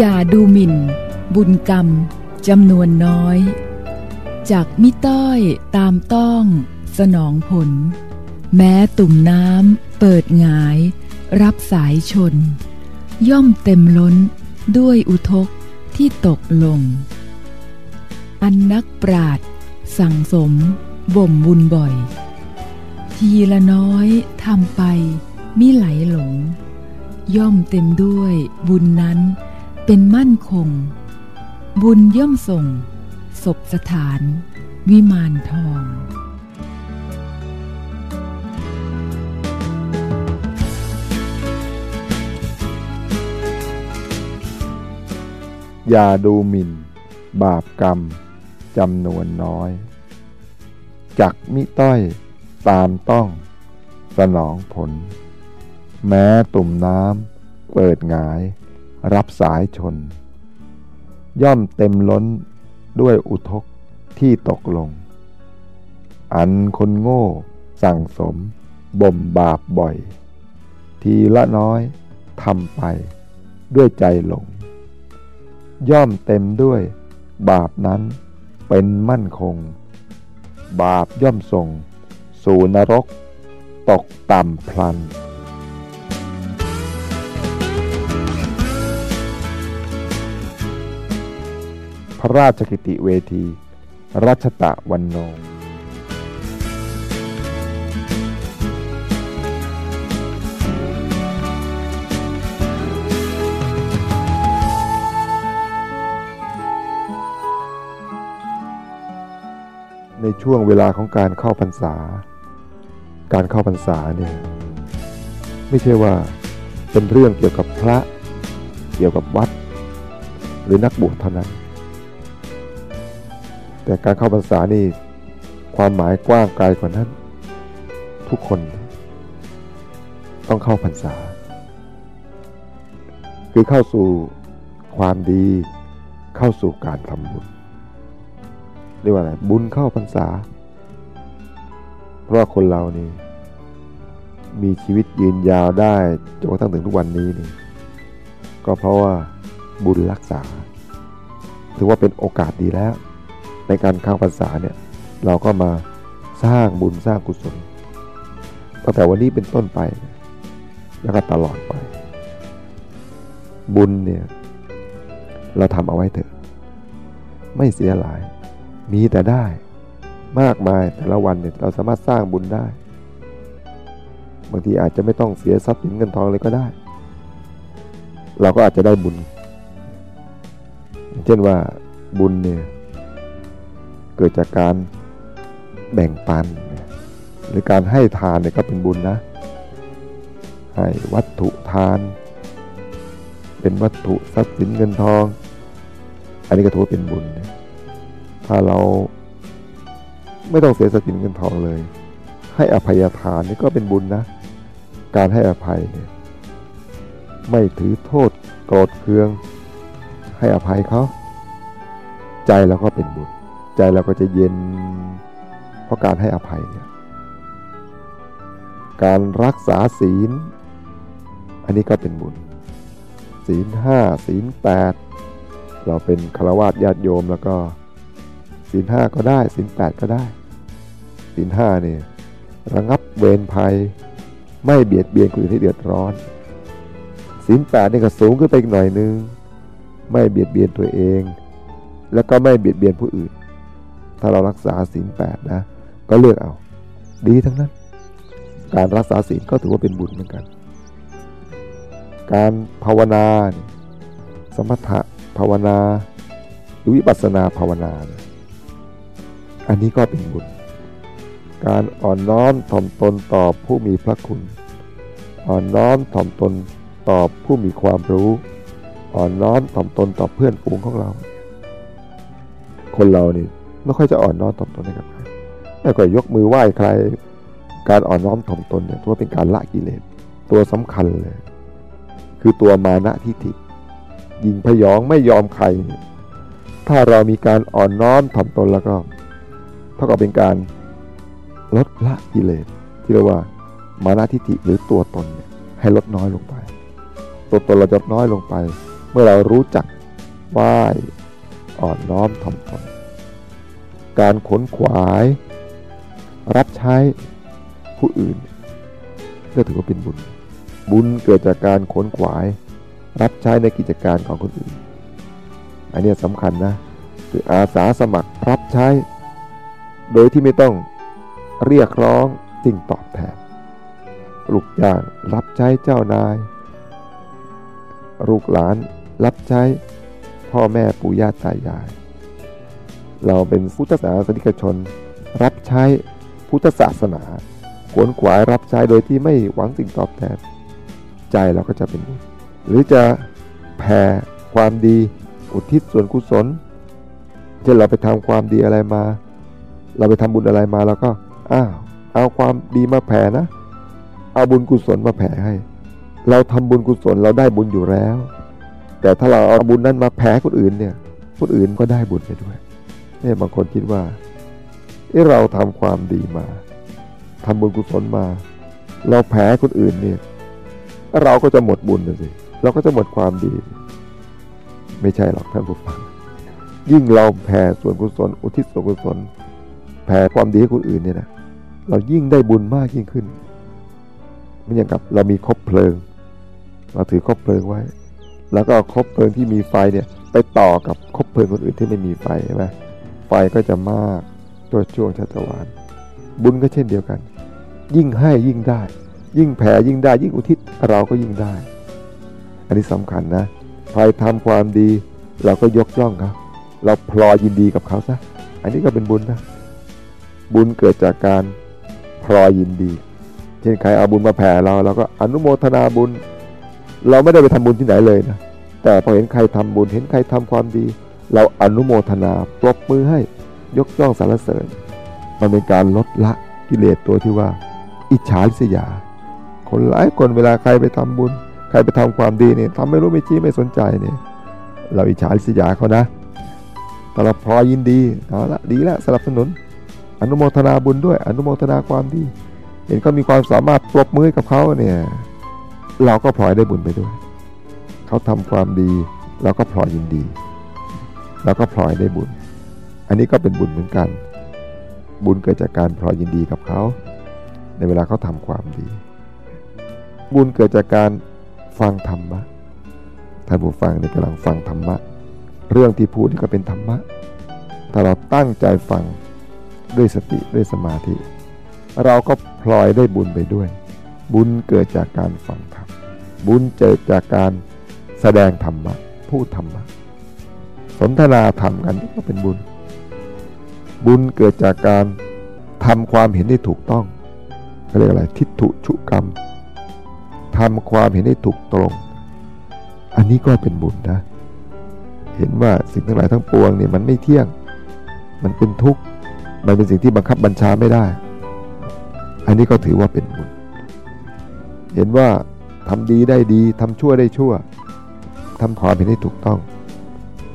อย่าดูหมิ่น บุญกรรมจำนวนน้อย จากมิต้อยตามต้องสนองผล แม้ตุ่มน้ำเปิดงาย รับสายชน ย่อมเต็มล้นด้วยอุทกที่ตกลง อันนักปราดสั่งสม บ่มบุญบ่อย ทีละน้อยทำไปมิไหลหลง ย่อมเต็มด้วยบุญนั้น เป็นมั่นคง บุญย่อมส่ง ศพสถาน วิมานทองอย่าดูหมิ่น บาปกรรมจำนวนน้อย จักมิต้อยตามต้อง สนองผล แม้ตุ่มน้ำเปิดหงาย รับสายชน ย่อมเต็มล้นด้วยอุทกที่ตกลง อันคนโง่ สั่งสม บ่มบาปบ่อย ทีละน้อยทำไปด้วยใจหลง ย่อมเต็มด้วยบาปนั้นเป็นมั่นคง บาปย่อมส่ง สู่นรก ตกต่ำพลัน พระราชกิติเวที รัชตะวันโนในช่วงเวลาของการเข้าพรรษา การเข้าพรรษาเนี่ยไม่ใช่ว่าเป็นเรื่องเกี่ยวกับพระ เกี่ยวกับวัด หรือนักบวชเท่านั้น แต่การเข้าพรรษานี่ความหมายกว้างไกลกว่านั้น ทุกคนต้องเข้าพรรษา คือเข้าสู่ความดีเข้าสู่การทำบุญเรียกว่าอะไรบุญเข้าพรรษา เพราะคนเรานี่มีชีวิตยืนยาวได้จนกระทั่งถึงทุกวันนี้นี่ก็เพราะว่าบุญรักษา ถือว่าเป็นโอกาสดีแล้ว ในการข้าพรรษาเนี่ยเราก็มาสร้างบุญสร้างกุศลตั้งแต่วันนี้เป็นต้นไป แล้วก็ตลอดไป บุญเนี่ยเราทำเอาไว้เถอะไม่เสียหลาย มีแต่ได้มากมายแต่ละวันเนี่ยเราสามารถสร้างบุญได้ บางทีอาจจะไม่ต้องเสียทรัพย์สินเงินทองเลยก็ได้ เราก็อาจจะได้บุญ เช่นว่าบุญเนี่ย เกิดจากการแบ่งปัน หรือการให้ทานเนี่ยก็เป็นบุญนะ ให้วัตถุทาน เป็นวัตถุทรัพย์สินเงินทอง อันนี้ก็ถือว่าเป็นบุญนะถ้าเราไม่ต้องเสียทรัพยินเงินทองเลย ให้อภัยทานนี่ก็เป็นบุญนะ การให้อภัยเนี่ยไม่ถือโทษโกรธเคือง ให้อภัยเขา ใจเราก็เป็นบุญ ใจเราก็จะเย็น เพราะการให้อภัยเนี่ยการรักษาศีล อันนี้ก็เป็นบุญ ศีลห้าศีลแปดเราเป็นฆราวาสญาติโยมแล้วก็ศีลห้าก็ได้ศีลแปดก็ได้ศีลห้าเนี่ยระงับเวรภัย ไม่เบียดเบียนคนอื่นให้เดือดร้อนศีลแปดนี่ก็สูงขึ้นไปอีกหน่อยนึง ไม่เบียดเบียนตัวเอง แล้วก็ไม่เบียดเบียนผู้อื่น ถ้าเรารักษาศีลแปดนะ ก็เลือกเอา ดีทั้งนั้น การรักษาศีลก็ถือว่าเป็นบุญเหมือนกัน การภาวนา สมถะภาวนา หรือวิปัสสนาภาวนา อันนี้ก็เป็นบุญ การอ่อนน้อมถ่อมตนต่อผู้มีพระคุณ อ่อนน้อมถ่อมตนต่อผู้มีความรู้ อ่อนน้อมถ่อมตนต่อเพื่อนฝูงของเรา คนเราเนี่ ไม่ค่อยจะอ่อนน้อมถ่อมตนให้กับใครไม่ค่อยยกมือไหว้ใคร การอ่อนน้อมถ่อมตนเนี่ยถือว่าเป็นการละกิเลสตัวสำคัญเลย คือตัวมานะทิฏฐิยิงพยองไม่ยอมใคร ถ้าเรามีการอ่อนน้อมถ่อมตนแล้วก็ เท่ากับเป็นการลดละกิเลสที่เรียกว่ามานะทิฏฐิหรือตัวตนเนี่ยให้ลดน้อยลงไป ตัวตนเราจะน้อยลงไป เมื่อมื่อเรารู้จักไหว้อ่อนน้อมถ่อมตน การขนขวาย รับใช้ผู้อื่นก็ถือว่าเป็นบุญ บุญเกิดจากการขนขวาย รับใช้ในกิจการของคนอื่น อันนี้สำคัญนะคืออาสาสมัครรับใช้ โดยที่ไม่ต้องเรียกร้องสิ่งตอบแทนลูกจ้างรับใช้เจ้านาย ลูกหลานรับใช้พ่อแม่ปู่ย่าตายาย เราเป็นพุทธศาสนิกชน รับใช้พุทธศาสนาขวนขวายรับใช้โดยที่ไม่หวังสิ่งตอบแทน ใจเราก็จะเป็นบุญหรือจะแผ่ความดีอุทิศส่วนกุศลเช่นเราไปทำความดีอะไรมา เราไปทำบุญอะไรมาแล้วก็อ้าวเอาความดีมาแผ่นะ เอาบุญกุศลมาแผ่ให้ เราทำบุญกุศลเราได้บุญอยู่แล้ว แต่ถ้าเราเอาบุญนั้นมาแผ่คนอื่นเนี่ยคนอื่นก็ได้บุญไปด้วย เนี่ยบางคนคิดว่าเออเราทำความดีมาทำบุญกุศลมา เราแผ่คนอื่นเนี่ย เราก็จะหมดบุญนะสิเราก็จะหมดความดี ไม่ใช่หรอกท่านผู้ฟัง ยิ่งเราแผ่ส่วนกุศลอุทิศส่วนกุศลแผ่ความดีให้คนอื่นเนี่ยนะเรายิ่งได้บุญมากยิ่งขึ้นไม่อย่างกับเรามีคบเพลิง เราถือคบเพลิงไว้ แล้วก็คบเพลิงที่มีไฟเนี่ยไปต่อกับคบเพลิงคนอื่นที่ไม่มีไฟใช่ไหม ไฟก็จะมากตัวช่วงชัตวานบุญก็เช่นเดียวกัน ยิ่งให้ยิ่งได้ ยิ่งแผ่ยิ่งได้ ยิ่งอุทิศเราก็ยิ่งได้ อันนี้สำคัญนะใครทำความดี เราก็ยกย่องเขาเราพลอยยินดีกับเขาซะอันนี้ก็เป็นบุญนะบุญเกิดจากการพลอยยินดี เช่นใครเอาบุญมาแผ่เราเราก็อนุโมทนาบุญ เราไม่ได้ไปทำบุญที่ไหนเลยนะแต่พอเห็นใครทำบุญเห็นใครทำความดี เราอนุโมทนาปรบมือให้ยกย่องสรรเสริญ มันเป็นการลดละกิเลสตัวที่ว่า อิจฉาริษยา คนหลายคนเวลาใครไปทำบุญ ใครไปทำความดีเนี่ยทำไม่รู้ไม่ชี้ไม่สนใจเนี่ยเราอิจฉาริษยาเขานะแต่เราพอยินดีเอาละดีละสนับสนุน อนุโมทนาบุญด้วย อนุโมทนาความดี เห็นเขามีความสามารถปรบมือกับเขาเนี่ยเราก็พลอยได้บุญไปด้วย เขาทำความดีเราก็พลอยยินดี เราก็พลอยได้บุญ อันนี้ก็เป็นบุญเหมือนกัน บุญเกิดจากการพลอยยินดีกับเขา ในเวลาเขาทำความดี บุญเกิดจากการฟังธรรมะท่านผู้ฟังนี่กำลังฟังธรรมะ เรื่องที่พูดนี่ก็เป็นธรรมะ ถ้าเราตั้งใจฟังด้วยสติด้วยสมาธิ เราก็พลอยได้บุญไปด้วย บุญเกิดจากการฟังธรรม บุญเกิดจากการแสดงธรรมะ พูดธรรมะ สนทนาธรรมกันก็เป็นบุญ บุญเกิดจากการทำความเห็นได้ถูกต้องเขาเรียกอะไรทิฏฐุชุกรรมทำความเห็นได้ถูกตรง อันนี้ก็เป็นบุญนะ เห็นว่าสิ่งทั้งหลายทั้งปวงเนี่ยมันไม่เที่ยง มันเป็นทุกข์ มันเป็นสิ่งที่บังคับบัญชาไม่ได้ อันนี้ก็ถือว่าเป็นบุญ เห็นว่าทำดีได้ดีทำชั่วได้ชั่วทำความเห็นได้ถูกต้อง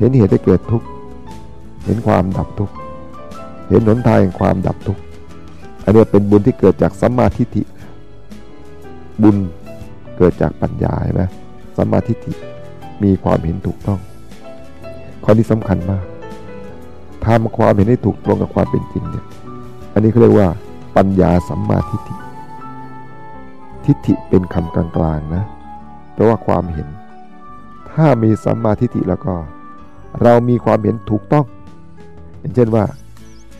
เห็นเหตุให้เกิดทุกข์ เห็นความดับทุกข์ เห็นหนทางแห่งความดับทุกข์ อันนี้เป็นบุญที่เกิดจากสัมมาทิฏฐิ บุญเกิดจากปัญญาใช่ไหมสัมมาทิฏฐิมีความเห็นถูกต้อง ข้อนี้สำคัญมากทำความเห็นให้ถูกตรงกับความเป็นจริงเนี่ย อันนี้เขาเรียกว่า ปัญญาสัมมาทิฏฐิ ทิฏฐิเป็นคำกลางๆนะแปลว่าความเห็น ถ้ามีสัมมาทิฏฐิแล้วก็ เรามีความเห็นถูกต้อง อย่างเช่นว่า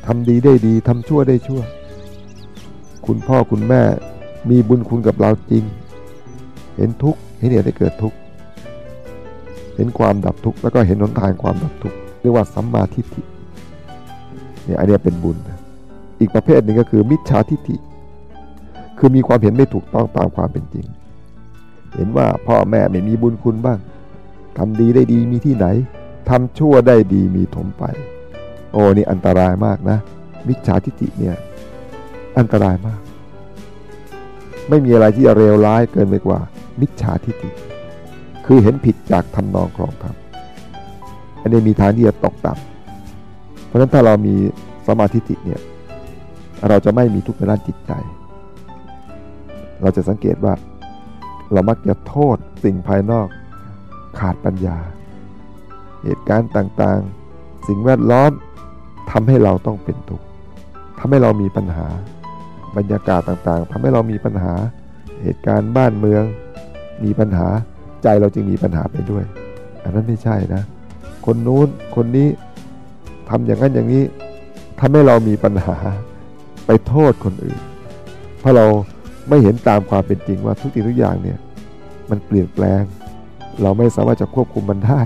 ทำดีได้ดีทำชั่วได้ชั่ว คุณพ่อคุณแม่มีบุญคุณกับเราจริง เห็นทุกข์เห็นเหตุให้เกิดทุกข์เห็นความดับทุกข์แล้วก็เห็นหนทางความดับทุกข์เรียกว่าสัมมาทิฏฐิเนี่ยอันนี้เป็นบุญ อีกประเภทหนึ่งก็คือมิจฉาทิฏฐิ คือมีความเห็นไม่ถูกต้องตามความเป็นจริง เห็นว่าพ่อแม่ไม่มีบุญคุณบ้างทำดีได้ดีมีที่ไหน ทำชั่วได้ดีมีถมไป โอ้นี่อันตรายมากนะ มิจฉาทิฏฐิเนี่ย อันตรายมาก ไม่มีอะไรที่เร็วร้ายเกินไปกว่า มิจฉาทิฏฐิ คือเห็นผิดจากทำนองครองธรรมอันนี้มีทางที่จะตกต่ำเพราะฉะนั้นถ้าเรามีสมาธิิเนี่ย เราจะไม่มีทุกข์ในด้านจิตใจ เราจะสังเกตว่า เรามักจะโทษสิ่งภายนอกขาดปัญญา เหตุการณ์ต่างๆ สิ่งแวดล้อมทำให้เราต้องเป็นทุกข์ทำให้เรามีปัญหา บรรยากาศต่างๆทำให้เรามีปัญหา เหตุการณ์บ้านเมือง มีปัญหาใจเราจึงมีปัญหาไปด้วย อันนั้นไม่ใช่นะ คนนู้นคนนี้ทำอย่างนั้นอย่างนี้ทำให้เรามีปัญหาไปโทษคนอื่น เพราะเราไม่เห็นตามความเป็นจริงว่าทุกสิ่งทุกอย่างเนี่ยมันเปลี่ยนแปลง เราไม่สามารถจะควบคุมมันได้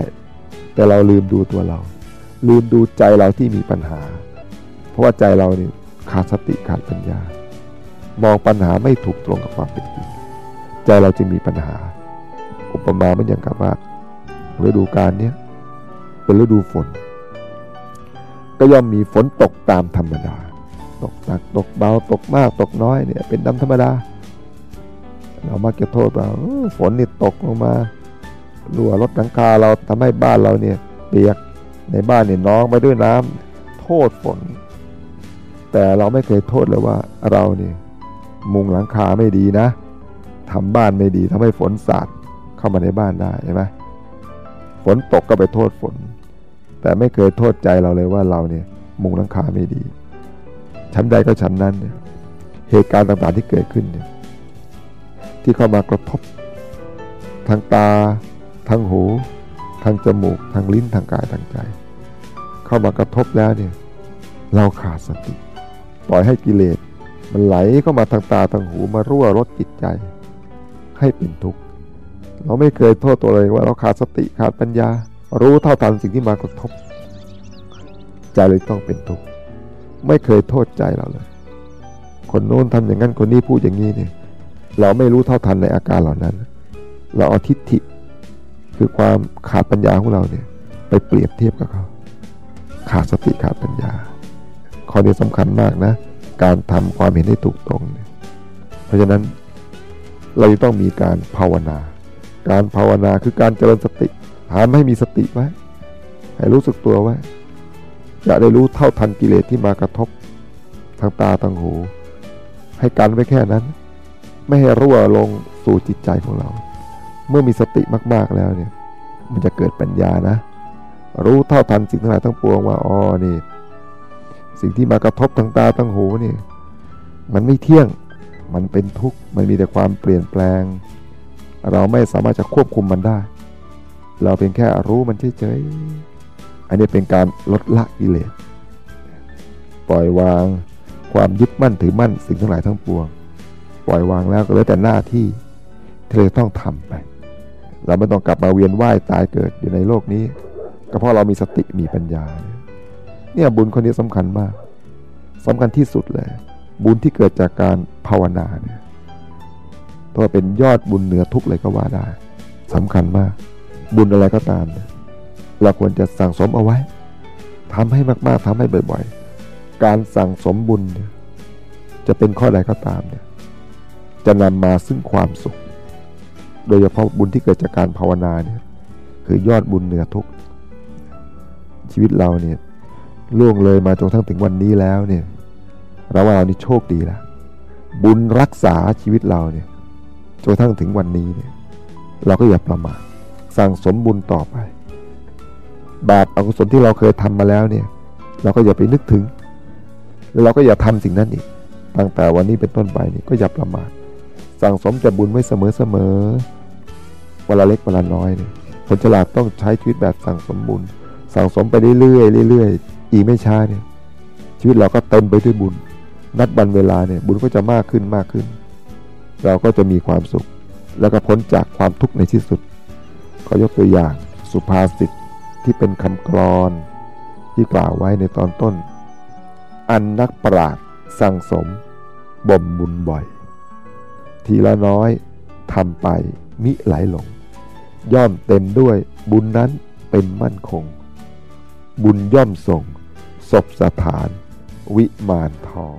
แต่เราลืมดูตัวเรา ลืมดูใจเราที่มีปัญหา เพราะว่าใจเราเนี่ยขาดสติขาดปัญญา มองปัญหาไม่ถูกตรงกับความเป็นจริง ใจเราจึงมีปัญหา อุปมาเหมือนอย่างกับว่าฤดูกาลเนี้ยเป็นฤดูฝน ก็ย่อมมีฝนตกตามธรรมดา ตกหนักตกเบาตกมากตกน้อยเนี่ยเป็นดำธรรมดา เรามักจะโทษว่าฝนนี่ตกลงมา รั่วรถหลังคาเราทำให้บ้านเราเนี่ยเปียกในบ้านเนี่ยน้องไปด้วยน้ำโทษฝน แต่เราไม่เคยโทษเลยว่าเราเนี่ยมุงหลังคาไม่ดีนะทำบ้านไม่ดีทำให้ฝนสาดเข้ามาในบ้านได้ใช่ไหมฝนตกก็ไปโทษฝน แต่ไม่เคยโทษใจเราเลยว่าเราเนี่ยมุงหลังคาไม่ดีชั้นใดก็ชั้นนั้นเนี่ยเหตุการณ์ต่างๆที่เกิดขึ้นเนี่ยที่เข้ามากระทบทางตา ทางหูทางจมูกทางลิ้นทางกายทางใจ เข้ามากระทบแล้วเนี่ยเราขาดสติ ปล่อยให้กิเลสมันไหลเข้ามาทางตาทางหูมารั่วรดจิตใจ ให้เป็นทุกข์เราไม่เคยโทษตัวเองว่าเราขาดสติขาดปัญญา รู้เท่าทันสิ่งที่มากระทบ ใจเลยต้องเป็นทุกข์ไม่เคยโทษใจเราเลย คนโน้นทำอย่างนั้นคนนี้พูดอย่างนี้เนี่ยเราไม่รู้เท่าทันในอาการเหล่านั้น เราเอาทิฏฐิ คือความขาดปัญญาของเราเนี่ยไปเปรียบเทียบกับเขา ขาดสติขาดปัญญา ข้อนี้สำคัญมากนะ การทำความเห็นให้ถูกตรงเนี่ยเพราะฉะนั้นเราจะต้องมีการภาวนา การภาวนาคือการเจริญสติหามให้มีสติไว้ให้รู้สึกตัวไว้จะได้รู้เท่าทันกิเลสที่มากระทบทางตาทางหู ให้กันไว้แค่นั้น ไม่ให้รั่วลงสู่จิตใจของเรา เมื่อมีสติมากๆแล้วเนี่ย มันจะเกิดปัญญานะ รู้เท่าทันสิ่งทั้งหลายทั้งปวงว่าอ๋อนี่ สิ่งที่มากระทบทางตาทางหูนี่มันไม่เที่ยงมันเป็นทุกข์มันมีแต่ความเปลี่ยนแปลง เราไม่สามารถจะควบคุมมันได้ เราเพียงแค่รู้มันเฉยๆอันนี้เป็นการลดละกิเลสปล่อยวางความยึดมั่นถือมั่นสิ่งทั้งหลายทั้งปวง ปล่อยวางแล้วก็เหลือแต่หน้าที่ที่เราต้องทำไป เราไม่ต้องกลับมาเวียนว่ายตายเกิดอยู่ในโลกนี้ ก็เพราะเรามีสติมีปัญญา เนี่ยบุญคนนี้สำคัญมากสำคัญที่สุดเลย บุญที่เกิดจากการภาวนาเนี่ยตัวเป็นยอดบุญเหนือทุกเลยก็ว่าได้สำคัญมาก บุญอะไรก็ตาม เราควรจะสั่งสมเอาไว้ทำให้มากๆทำให้บ่อยๆ การสั่งสมบุญจะเป็นข้อใดก็ตามเนี่ยจะนำมาซึ่งความสุข โดยเฉพาะบุญที่เกิดจากการภาวนาเนี่ยคือยอดบุญเหนือทุกชีวิตเราเนี่ยล่วงเลยมาจนทั้งถึงวันนี้แล้วเนี่ยเราว่าเรานี่โชคดีล้วบุญรักษาชีวิตเราเนี่ยจนทั้งถึงวันนี้เนี่ยเราก็อย่าประมาทสั่งสมบุญต่อไป บาปอกุศลที่เราเคยทำมาแล้วเนี่ยเราก็อย่าไปนึกถึง แล้วเราก็อย่าทำสิ่งนั้นอีกตั้งแต่วันนี้เป็นต้นไปนี่ก็อย่าประมาท สั่งสมจะบุญไว้เสมอเสมอเวลาเล็กเวลาน้อยเนี่ยคนฉลาดต้องใช้ชีวิตแบบสั่งสมบุญ สั่งสมไปเรื่อยๆเรื่อยๆอีไม่ช้าเนี่ย ชีวิตเราก็เต็มไปด้วยบุญ นัดบันเวลาเนี่ยบุญก็จะมากขึ้นมากขึ้น เราก็จะมีความสุข แล้วก็พ้นจากความทุกข์ในที่สุดก็ยกตัวอย่างสุภาษิตที่เป็นคำกรอนที่กล่าวไว้ในตอนต้น อันนักปราดสั่งสมบ่มบุญบ่อย ทีละน้อยทำไปมิไหลหลง ย่อมเต็มด้วยบุญนั้นเป็นมั่นคง บุญย่อมส่งศพสถาน วิมานทอง